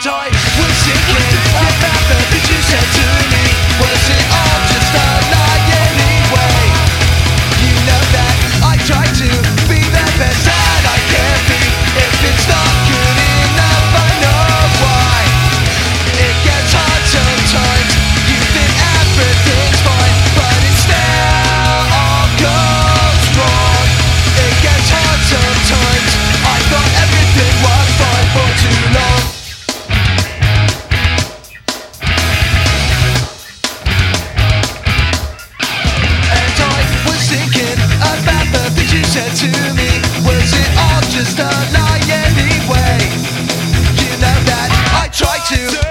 die. to